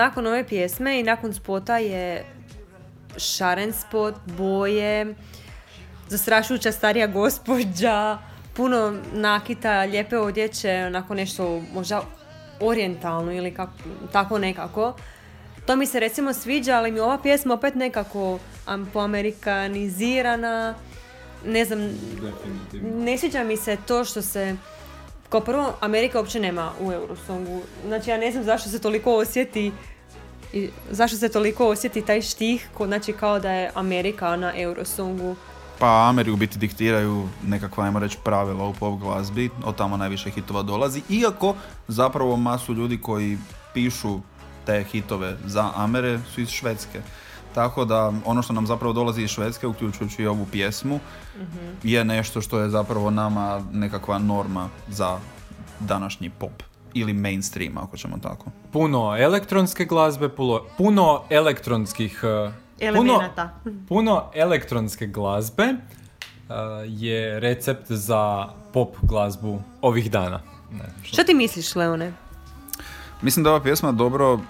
Nakon ove pjesme i nakon spota je šaren spot, boje, zastrašujuća starija gospođa, puno nakita, lijepe odjeće, onako nešto možda orijentalno ili kako, tako nekako. To mi se recimo sviđa, ali mi ova pjesma opet nekako am, poamerikanizirana. Ne znam, ne sviđa mi se to što se kao prvo, Amerika uopće nema u Eurosongu. Znači, ja ne znam zašto se toliko osjeti i zašto se toliko osjeti taj štih, ko, znači kao da je Amerika na Eurosongu. Pa Ameri u biti diktiraju nekakva, ajmo reći, pravila u pop glazbi, od tamo najviše hitova dolazi, iako zapravo masu ljudi koji pišu te hitove za Amere su iz Švedske. Tako da ono što nam zapravo dolazi iz Švedske, uključujući i ovu pjesmu, je nešto što je zapravo nama nekakva norma za današnji pop ili mainstream, ako ćemo tako. Puno elektronske glazbe, puno, puno elektronskih... uh, Elemenata. Puno, puno elektronske glazbe uh, je recept za pop glazbu ovih dana. Ne znam što- Što ti misliš, Leone? Mislim da ova pjesma dobro,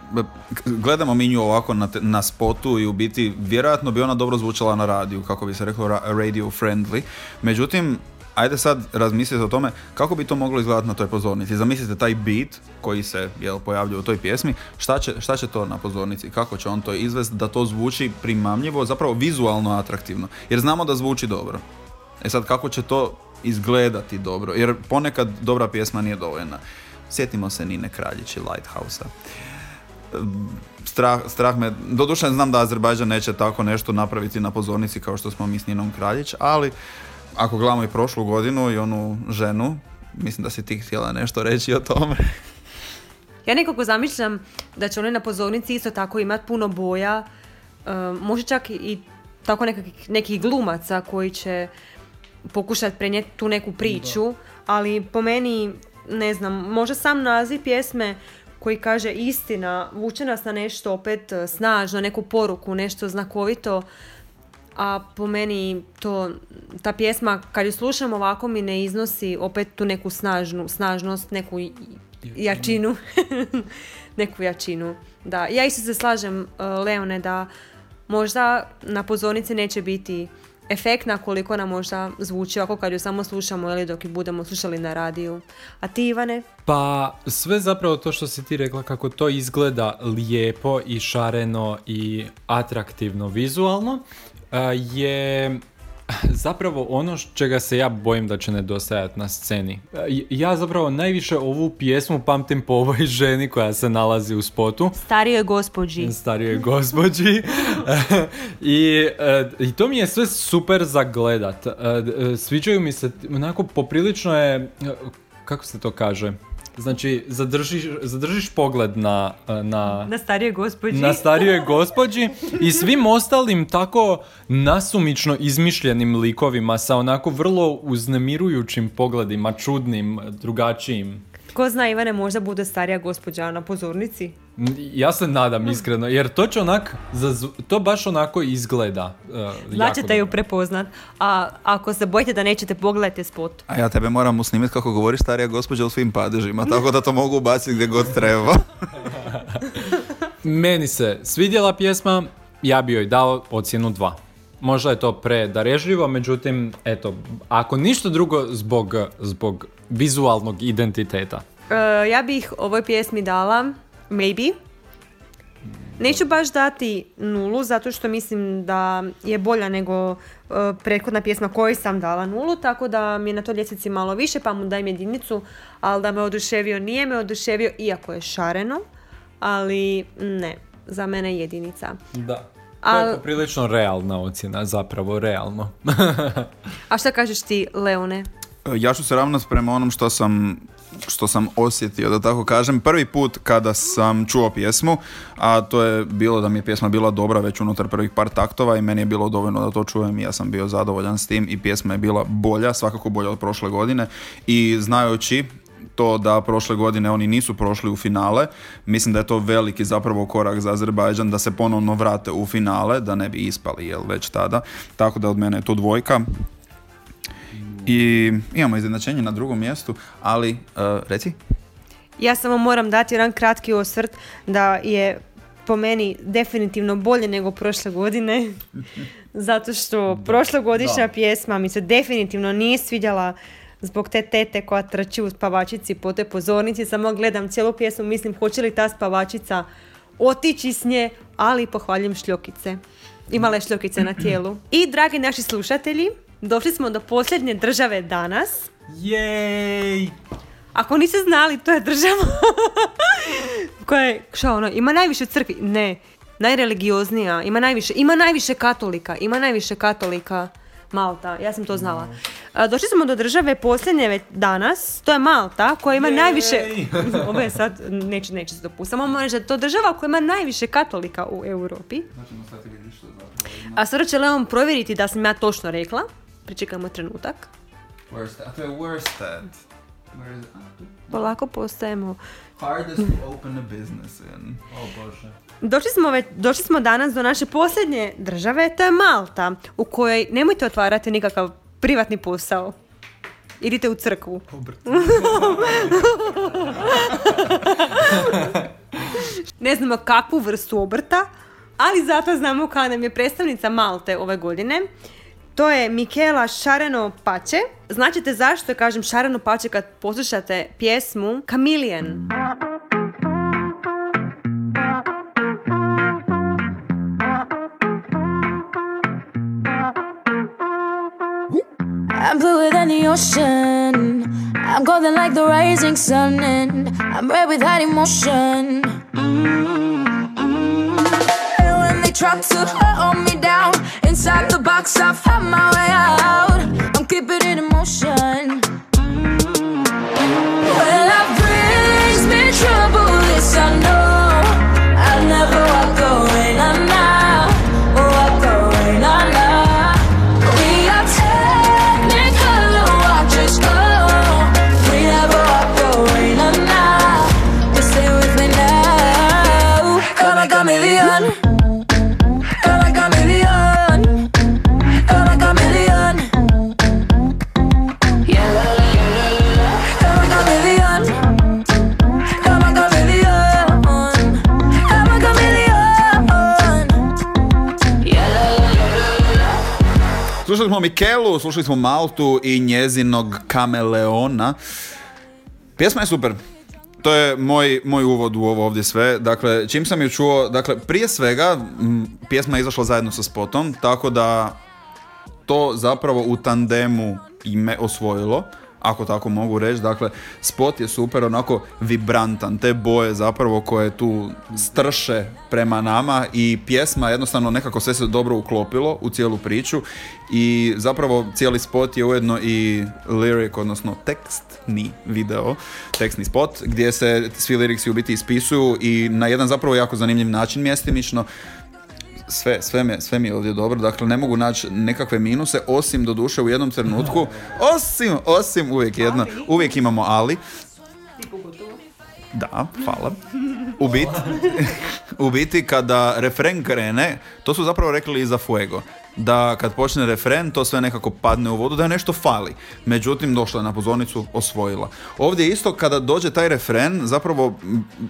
gledamo mi nju ovako na, te- na spotu i u biti vjerojatno bi ona dobro zvučala na radiju, kako bi se reklo ra- radio friendly. Međutim, ajde sad razmislite o tome kako bi to moglo izgledati na toj pozornici. Zamislite taj beat koji se jel, pojavljuje u toj pjesmi, šta će, šta će to na pozornici, kako će on to izvesti da to zvuči primamljivo, zapravo vizualno atraktivno. Jer znamo da zvuči dobro. E sad kako će to izgledati dobro, jer ponekad dobra pjesma nije dovoljna. Sjetimo se Nine Kraljić i Lighthouse-a. Strah, strah me, doduše znam da Azerbajdžan neće tako nešto napraviti na pozornici kao što smo mi s Ninom Kraljić, ali ako gledamo i prošlu godinu i onu ženu, mislim da si ti htjela nešto reći o tome. Ja nekako zamišljam da će one na pozornici isto tako imati puno boja, um, možda čak i- tako nekakvih, nekih glumaca koji će pokušati prenijeti tu neku priču, ali po meni, ne znam, možda sam naziv pjesme koji kaže istina, vuče nas na nešto opet e, snažno, neku poruku, nešto znakovito, a po meni to, ta pjesma kad ju slušam ovako mi ne iznosi opet tu neku snažnu, snažnost, neku jačinu. neku jačinu. Da, ja isto se slažem, uh, Leone, da možda na pozornici neće biti efektna koliko nam možda zvuči ovako kad ju samo slušamo ili dok ju budemo slušali na radiju. A ti, Ivane? Pa sve zapravo to što si ti rekla kako to izgleda lijepo i šareno i atraktivno vizualno je zapravo ono čega se ja bojim da će nedostajati na sceni. Ja zapravo najviše ovu pjesmu pamtim po ovoj ženi koja se nalazi u spotu Starijoj gospođi. starijoj gospođi I, e, i to mi je sve super za gledat E, e, sviđaju mi se onako poprilično je kako se to kaže znači zadržiš, zadržiš pogled na, e, na, Na starijoj gospođi. na starijoj gospođi i svim ostalim tako nasumično izmišljenim likovima sa onako vrlo uznemirujućim pogledima, čudnim, drugačijim. Ko zna, Ivane, možda bude starija gospođa na pozornici? Ja se nadam iskreno, jer to će onak, zazv- to baš onako izgleda. Uh, Znaćete ju prepoznat. A ako se bojite da nećete, pogledajte spot. A ja tebe moram usnimiti kako govoriš starija gospođa u svim padežima, tako da to mogu ubaciti gdje god treba. Meni se svidjela pjesma, ja bi joj dao ocjenu 2. Možda je to predarežljivo, međutim, eto, ako ništa drugo zbog, zbog vizualnog identiteta. E, ja bih ovoj pjesmi dala maybe. Neću baš dati nulu, zato što mislim da je bolja nego e, prethodna pjesma kojoj sam dala nulu, tako da mi je na toj ljestvici malo više, pa mu dajem jedinicu, ali da me oduševio nije me oduševio, iako je šareno, ali ne, za mene je jedinica. Da. To Al- je poprilično realna ocjena, zapravo realno. A šta kažeš ti, Leone? Ja ću se ravnati prema onom što sam što sam osjetio, da tako kažem, prvi put kada sam čuo pjesmu, a to je bilo da mi je pjesma bila dobra već unutar prvih par taktova i meni je bilo dovoljno da to čujem i ja sam bio zadovoljan s tim i pjesma je bila bolja, svakako bolja od prošle godine i znajući to da prošle godine oni nisu prošli u finale, mislim da je to veliki zapravo korak za Azerbajdžan da se ponovno vrate u finale, da ne bi ispali jel već tada, tako da od mene je to dvojka. I imamo izjednačenje na drugom mjestu, ali uh, reci. Ja samo moram dati jedan kratki osvrt da je po meni definitivno bolje nego prošle godine. Zato što prošlogodišnja pjesma mi se definitivno nije svidjela zbog te tete koja trči u spavačici po toj pozornici. Samo gledam cijelu pjesmu, mislim hoće li ta spavačica otići s nje, ali pohvaljujem šljokice. Imala je šljokice na tijelu. I dragi naši slušatelji, došli smo do posljednje države danas. Jej! Ako niste znali, to je država koja je, šta ono, ima najviše crkvi, ne, najreligioznija, ima najviše, ima najviše katolika, ima najviše katolika Malta, ja sam to znala. A, došli smo do države posljednje već danas, to je Malta, koja ima najviše, ovo je sad, neće, neće se dopustiti, samo moram da je to država koja ima najviše katolika u Europi. A sada će Leon provjeriti da sam ja točno rekla, pričekajmo trenutak. A to je Worsted. Polako postajemo. Hardest to open a business in. O bože. Došli smo, već, došli smo danas do naše posljednje države, to je Malta, u kojoj nemojte otvarati nikakav privatni posao. Idite u crkvu. ne znamo kakvu vrstu obrta, ali zato znamo koja nam je predstavnica Malte ove godine. To je Mikela Šareno Pače. Značite zašto kažem Šareno Pače kad poslušate pjesmu Chameleon. I'm bluer than the ocean. I'm golden like the rising sun, and I'm red with hot emotion. And when they try to hold me down, inside the box I found my way out. I'm keeping it in motion. Mm-hmm. When life brings me trouble, this I know. Mikelu, slušali smo Maltu i njezinog kameleona. Pjesma je super. To je moj, moj uvod u ovo ovdje sve. Dakle, čim sam ju čuo, dakle, prije svega, m, pjesma je izašla zajedno sa spotom, tako da to zapravo u tandemu ime osvojilo, ako tako mogu reći. Dakle, spot je super, onako vibrantan, te boje zapravo koje tu strše prema nama i pjesma jednostavno nekako sve se dobro uklopilo u cijelu priču. I zapravo cijeli spot je ujedno i lyric, odnosno tekstni video, tekstni spot, gdje se svi liriksi u biti ispisuju i na jedan zapravo jako zanimljiv način mjestimično sve, sve, mi, sve mi je ovdje dobro, dakle ne mogu naći nekakve minuse, osim do duše u jednom trenutku, osim, osim uvijek jedno, uvijek imamo ali. Da, hvala. U biti, u biti kada refren krene, to su zapravo rekli i za Fuego, da kad počne refren to sve nekako padne u vodu, da je nešto fali. Međutim, došla je na pozornicu, osvojila. Ovdje isto kada dođe taj refren, zapravo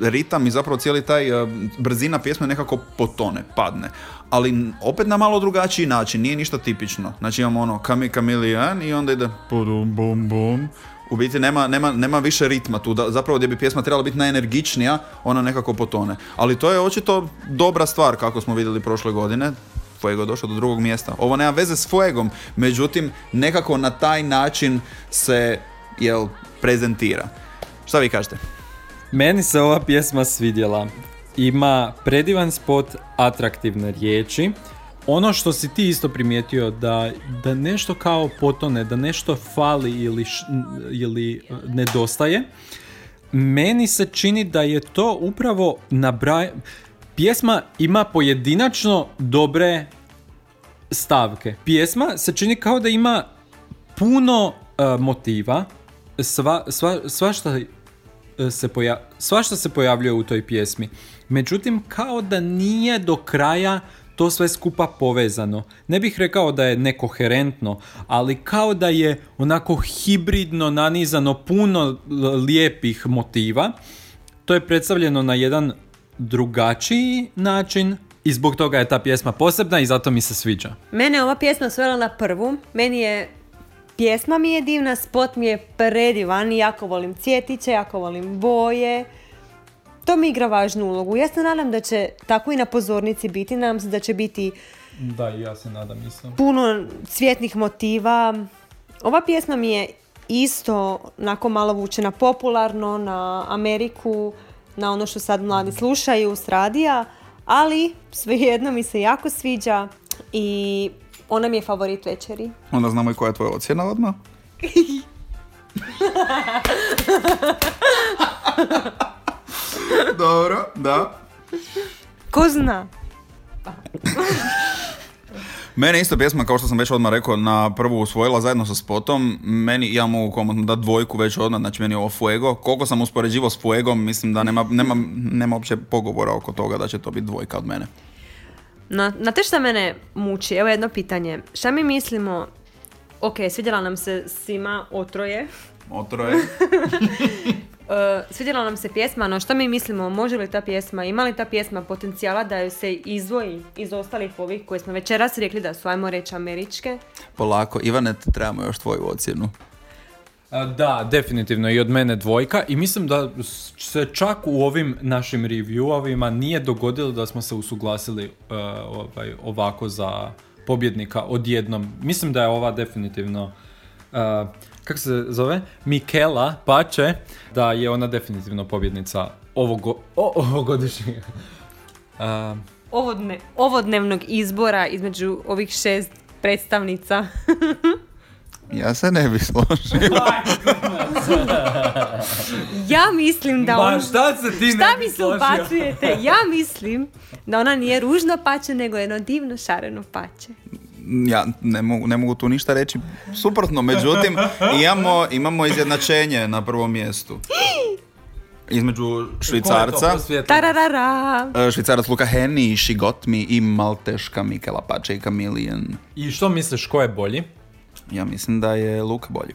ritam i zapravo cijeli taj e, brzina pjesme nekako potone, padne. Ali opet na malo drugačiji način, nije ništa tipično. Znači imamo ono kami kamilijan i onda ide pudum bum bum. U biti nema, nema, nema više ritma tu, da, zapravo gdje bi pjesma trebala biti najenergičnija, ona nekako potone. Ali to je očito dobra stvar kako smo vidjeli prošle godine. Fuego došao do drugog mjesta. Ovo nema veze s Fuegom, međutim nekako na taj način se jel, prezentira. Šta vi kažete? Meni se ova pjesma svidjela. Ima predivan spot, atraktivne riječi. Ono što si ti isto primijetio da, da nešto kao potone, da nešto fali ili, ili e, nedostaje. Meni se čini da je to upravo nabraj... Pjesma ima pojedinačno dobre stavke. Pjesma se čini kao da ima puno e, motiva, sva, sva, svašta e, se poja- svašta se pojavljuje u toj pjesmi. Međutim, kao da nije do kraja to sve skupa povezano. Ne bih rekao da je nekoherentno, ali kao da je onako hibridno nanizano puno lijepih motiva. To je predstavljeno na jedan drugačiji način i zbog toga je ta pjesma posebna i zato mi se sviđa. Mene ova pjesma svela na prvu. Meni je pjesma mi je divna, spot mi je predivan, jako volim cvjetiće, jako volim boje. To mi igra važnu ulogu. Ja se nadam da će tako i na pozornici biti, nadam se da će biti Da, i ja se nadam isto. puno cvjetnih motiva. Ova pjesma mi je isto onako malo vučena popularno na Ameriku, na ono što sad mladi slušaju s radija, ali svejedno mi se jako sviđa i ona mi je favorit večeri. Onda znamo i koja je tvoja ocjena odmah. Dobro, da. Ko zna? Mene isto pjesma, kao što sam već odmah rekao, na prvu usvojila zajedno sa spotom. Meni, ja mogu komotno dati dvojku već odmah, znači meni je ovo Fuego. Koliko sam uspoređivao s Fuegom, mislim da nema, nema, nema uopće pogovora oko toga da će to biti dvojka od mene. Na, na te šta mene muči, evo jedno pitanje. Šta mi mislimo, ok, svidjela nam se svima otroje, Otroje. Uh, svidjela nam se pjesma, no što mi mislimo, može li ta pjesma, ima li ta pjesma potencijala da ju se izdvoji iz ostalih ovih koje smo večeras rekli da su, ajmo reći, američke? Polako, Ivane, trebamo još tvoju ocjenu. Da, definitivno i od mene dvojka i mislim da se čak u ovim našim reviewovima nije dogodilo da smo se usuglasili e, ovaj, ovako za pobjednika odjednom. Mislim da je ova definitivno e, kako se zove? Mikela Pače, da je ona definitivno pobjednica ovog, go- o, ovogodišnjeg. A, Ovodne, ovodnevnog izbora između ovih šest predstavnica. Ja se ne bi složio. ja mislim da on... šta se ti Šta ne bi mi se ubacujete? Ja mislim da ona nije ružno pače, nego jedno divno šareno pače. Ja ne mogu, ne mogu tu ništa reći suprotno, međutim, imamo, imamo izjednačenje na prvom mjestu. Između švicarca? Tararara! e, švicarac Luka Heni, She Got Me i malteška Mikela Pače i Chameleon. I što misliš, ko je bolji? Ja mislim da je Luka bolji.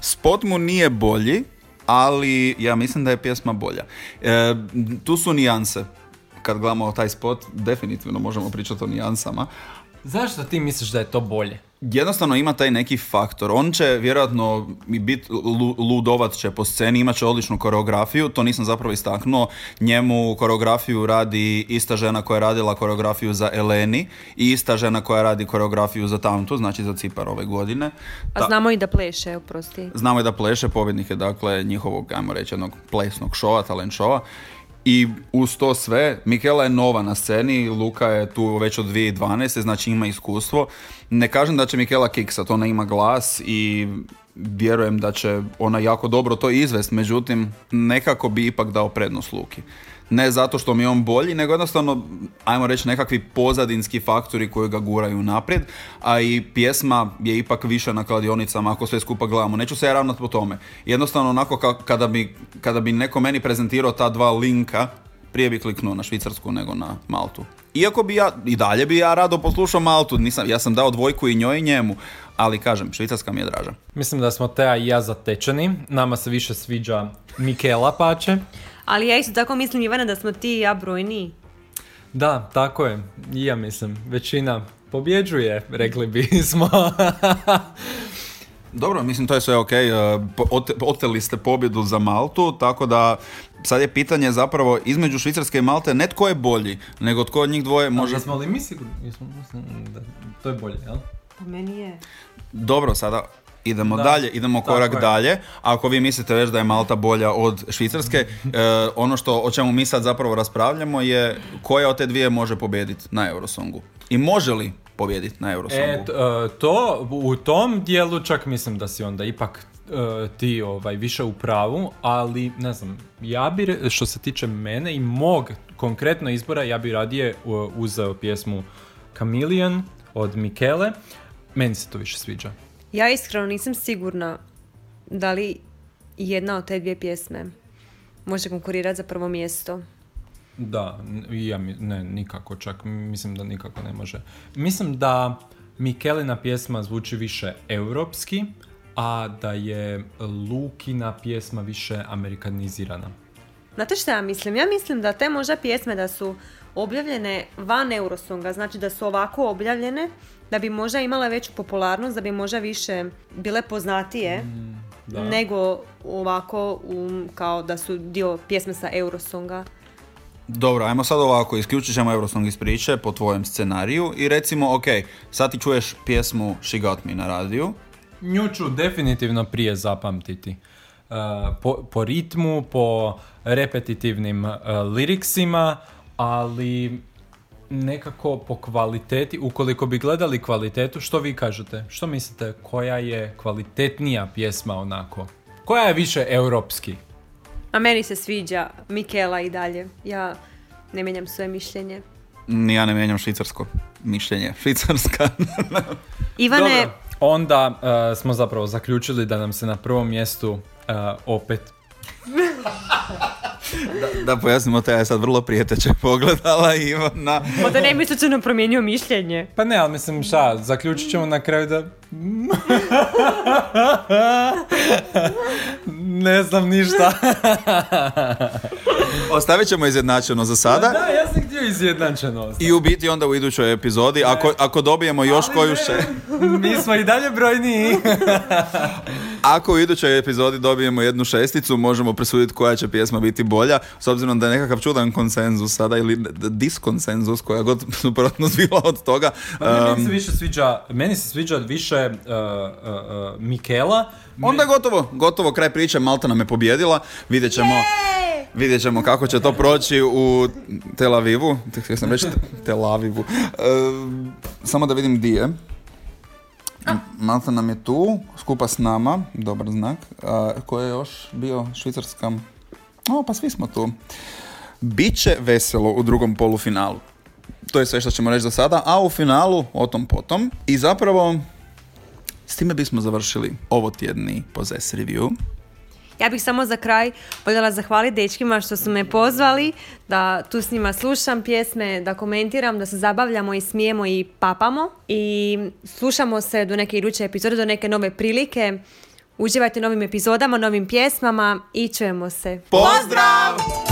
Spot mu nije bolji, ali ja mislim da je pjesma bolja. E, tu su nijanse. Kad gledamo taj spot, definitivno možemo pričati o nijansama. Zašto ti misliš da je to bolje? Jednostavno ima taj neki faktor. On će vjerojatno i bit lu- ludovat će po sceni, imat će odličnu koreografiju, to nisam zapravo istaknuo. Njemu koreografiju radi ista žena koja je radila koreografiju za Eleni i ista žena koja radi koreografiju za Tauntu, znači za Cipar ove godine. A Ta- znamo i da pleše, oprosti. Znamo je da pleše, pobjednik je dakle njihovog, ajmo reći, jednog plesnog šova, talent šova. I uz to sve, Mikela je nova na sceni, Luka je tu već od 2012. znači ima iskustvo. Ne kažem da će Mikela kiksat, ona ima glas i vjerujem da će ona jako dobro to izvest, međutim nekako bi ipak dao prednost Luki. Ne zato što mi je on bolji, nego jednostavno, ajmo reći, nekakvi pozadinski faktori koji ga guraju naprijed, a i pjesma je ipak više na kladionicama ako sve skupa gledamo. Neću se ja ravnat po tome. Jednostavno onako ka- kada, bi, kada bi neko meni prezentirao ta dva linka, prije bi kliknuo na Švicarsku nego na Maltu. Iako bi ja, i dalje bi ja rado poslušao Maltu, nisam, ja sam dao dvojku i njoj i njemu, ali kažem, Švicarska mi je draža. Mislim da smo Teja i ja zatečeni. Nama se više sviđa Mikela Pače. Ali ja isto tako mislim, Ivana, da smo ti i ja brojniji. Da, tako je. I ja mislim. Većina pobjeđuje, rekli bismo. Dobro, mislim to je sve ok. e, Oteli ste pobjedu za Maltu, tako da sad je pitanje zapravo između Švicarske i Malte ne tko je bolji, nego tko od njih dvoje može... Jesmo li mi sigurni? Jesmo, mislim da to je bolje, jel? Po meni je. Dobro, sada idemo Da, dalje, idemo tako korak je. dalje. Ako vi mislite već da je Malta bolja od Švicarske, e, ono što o čemu mi sad zapravo raspravljamo je koja od te dvije može pobijediti na Eurosongu. I može li pobijediti na Eurosongu? E, t- e, to, u tom dijelu čak mislim da si onda ipak e, ti ovaj, više u pravu, ali ne znam, ja bi, što se tiče mene i mog konkretno izbora, ja bi radije u- uzeo pjesmu Chameleon od Mikele, meni se to više sviđa. Ja iskreno nisam sigurna da li jedna od te dvije pjesme može konkurirati za prvo mjesto. Da, ja mi, ne, nikako čak, mislim da nikako ne može. Mislim da Mikelina pjesma zvuči više europski, a da je Lukina pjesma više amerikanizirana. Znate šta ja mislim? Ja mislim da te možda pjesme da su objavljene van Eurosonga, znači da su ovako objavljene, da bi možda imale veću popularnost, da bi možda više bile poznatije da. nego ovako um, kao da su dio pjesme sa Eurosonga. Dobro, ajmo sad ovako, isključit ćemo Eurosong iz priče po tvojem scenariju i recimo, ok, sad ti čuješ pjesmu She Got Me na radiju, Nju ću definitivno prije zapamtiti. Uh, po, po ritmu, po repetitivnim uh, liriksima, ali nekako po kvaliteti, ukoliko bi gledali kvalitetu, što vi kažete? Što mislite, koja je kvalitetnija pjesma onako? Koja je više europski? A meni se sviđa Mikela i dalje. Ja ne mijenjam svoje mišljenje. Ni ja ne mijenjam švicarsko mišljenje. Švicarska. Ivane, Dobro, onda e, smo zapravo zaključili da nam se na prvom mjestu e, opet da pojasnimo, te je sad vrlo prijeteće pogledala Ivana. možda ne bi slučajno promijenio mišljenje. Pa ne, ali mislim šta, zaključit ćemo na kraju da... ne znam ništa. Ostavit ćemo izjednačeno za sada. Da, ja sam htio izjednačenost. I u biti onda u idućoj epizodi, ako, ako dobijemo još koju še... Mi smo i dalje brojniji. Ako u idućoj epizodi dobijemo jednu šesticu, možemo presuditi koja će pjesma biti bolja, s obzirom da je nekakav čudan konsenzus sada, ili diskonsenzus, koja god suprotnost bila od toga. Pa ne, meni Um, se više sviđa, meni se sviđa više uh, uh, uh, Mikela. onda je gotovo, gotovo, kraj priče, Malta nam je pobjedila, vidjet ćemo... Vidjet ćemo kako će to proći u Tel Avivu. Htio sam reći Tel Avivu. E, samo da vidim di je. Malta nam je tu, skupa s nama, dobar znak. A, ko je još bio Švicarska? O, pa svi smo tu. Biće veselo u drugom polufinalu. To je sve što ćemo reći za sada, a u finalu o tom potom. I zapravo s time bismo završili ovo tjedni Possess Review. Ja bih samo za kraj voljela zahvaliti dečkima što su me pozvali, da tu s njima slušam pjesme, da komentiram, da se zabavljamo i smijemo i papamo. I slušamo se do neke iduće epizode, do neke nove prilike. Uživajte novim epizodama, novim pjesmama i čujemo se. Pozdrav!